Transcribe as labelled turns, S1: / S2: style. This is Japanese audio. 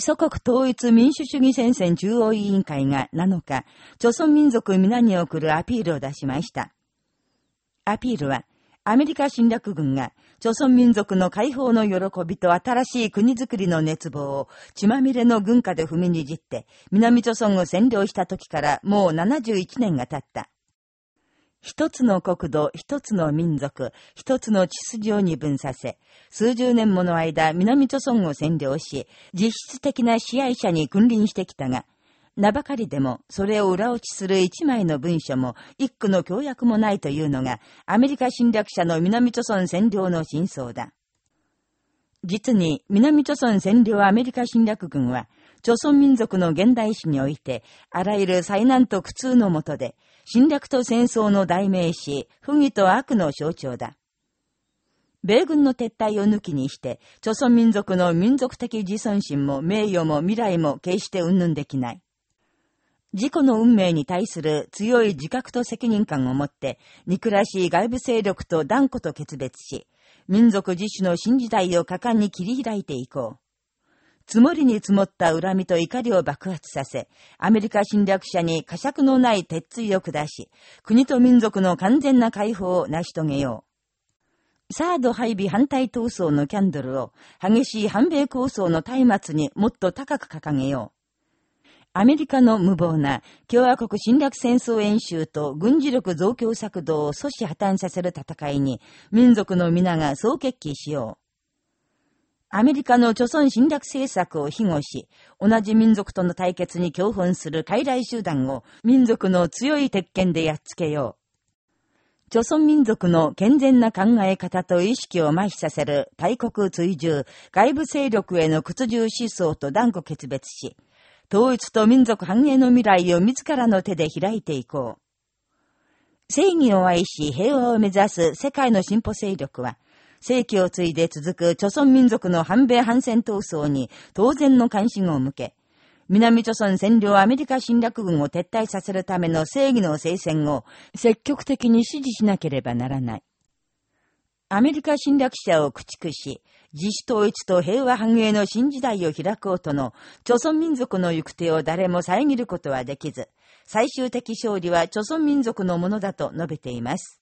S1: 祖国統一民主主義戦線中央委員会が7日、朝鮮民族皆に送るアピールを出しました。アピールは、アメリカ侵略軍が、朝鮮民族の解放の喜びと新しい国づくりの熱望を血まみれの軍歌で踏みにじって、南朝鮮を占領した時からもう71年が経った。一つの国土、一つの民族、一つの秩序を二分させ、数十年もの間、南朝村を占領し、実質的な支配者に君臨してきたが、名ばかりでも、それを裏打ちする一枚の文書も、一句の協約もないというのが、アメリカ侵略者の南朝村占領の真相だ。実に、南朝村占領アメリカ侵略軍は、朝鮮民族の現代史において、あらゆる災難と苦痛のもとで、侵略と戦争の代名詞、不義と悪の象徴だ。米軍の撤退を抜きにして、朝鮮民族の民族的自尊心も名誉も未来も決して云々できない。自己の運命に対する強い自覚と責任感を持って、憎らしい外部勢力と断固と決別し、民族自主の新時代を果敢に切り開いていこう。積もりに積もった恨みと怒りを爆発させ、アメリカ侵略者に呵責のない鉄槌を下し、国と民族の完全な解放を成し遂げよう。サード配備反対闘争のキャンドルを激しい反米構想の松明にもっと高く掲げよう。アメリカの無謀な共和国侵略戦争演習と軍事力増強策動を阻止破綻させる戦いに民族の皆が総決起しよう。アメリカの貯村侵略政策を庇護し、同じ民族との対決に共奮する傀儡集団を民族の強い鉄拳でやっつけよう。貯村民族の健全な考え方と意識を麻痺させる大国追従、外部勢力への屈辱思想と断固決別し、統一と民族繁栄の未来を自らの手で開いていこう。正義を愛し平和を目指す世界の進歩勢力は、世紀を継いで続く朝鮮民族の反米反戦闘争に当然の関心を向け、南朝鮮占領アメリカ侵略軍を撤退させるための正義の聖戦を積極的に支持しなければならない。アメリカ侵略者を駆逐し、自主統一と平和繁栄の新時代を開こうとの、朝鮮民族の行く手を誰も遮ることはできず、最終的勝利は朝鮮民族のものだと述べています。